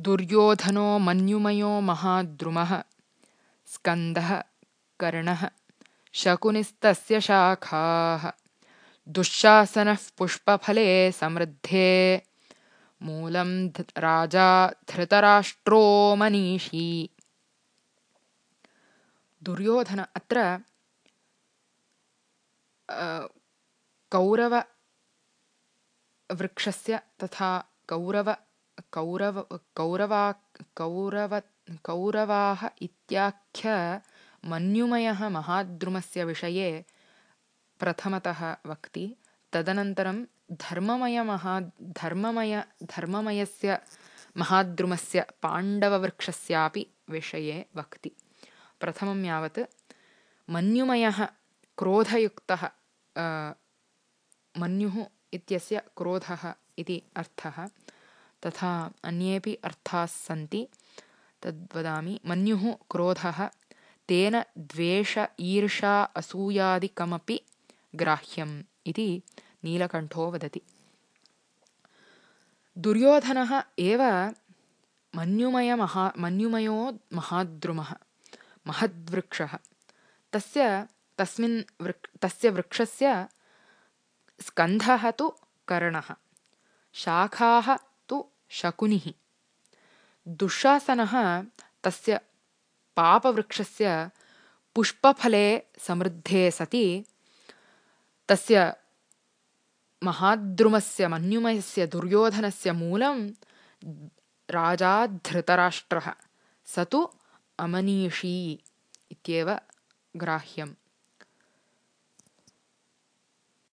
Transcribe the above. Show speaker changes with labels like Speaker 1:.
Speaker 1: दुर्योधनो मन्युमयो महाद्रुमः। स्कन्दः कर्णः शकुनिस्तस्य शाखाः। दुःशासनः पुष्पफले समृद्धे। मूलं राजा धृतराष्ट्रो मनीषी। दुर्योधन अत्र कौरववृक्षस्य तथा कौरव कौरव कौरवा कौरव कौरवाः इत्याख्यमन्युमयः महाद्रुमस्य विषये प्रथमतः वक्ति। तदनन्तरं धर्ममयमहा धर्ममय धर्ममयस्य महाद्रुमस्य पाण्डववृक्षस्यापि विषये वक्ति। प्रथमं यावत् मन्युमयः क्रोधयुक्तः मन्युः इत्यस्य क्रोधः इति अर्थः तथा अन्येपि अर्थाः सन्ति। तद्वदामि मन्युः क्रोधः तेन द्वेष ईर्षा असूयादिकमपि ग्राह्यम् इति नीलकण्ठो वदति। दुर्योधनः एव मन्युमयमहा मन्युमयो महाद्रुमः महद्वृक्षः। तस्य तस्मिन् वृक् तस्य वृक्षस्य स्कन्धः तु कर्णः। शाखाः शकुनिः। दुःशासनः तस्य पापवृक्षस्य पुष्पफले समृद्धे सति। तस्य महाद्रुमस्य मन्युमयस्य दुर्योधनस्य मूलं राजा धृतराष्ट्रः। स तु अमनीषी इत्येव ग्राह्यम्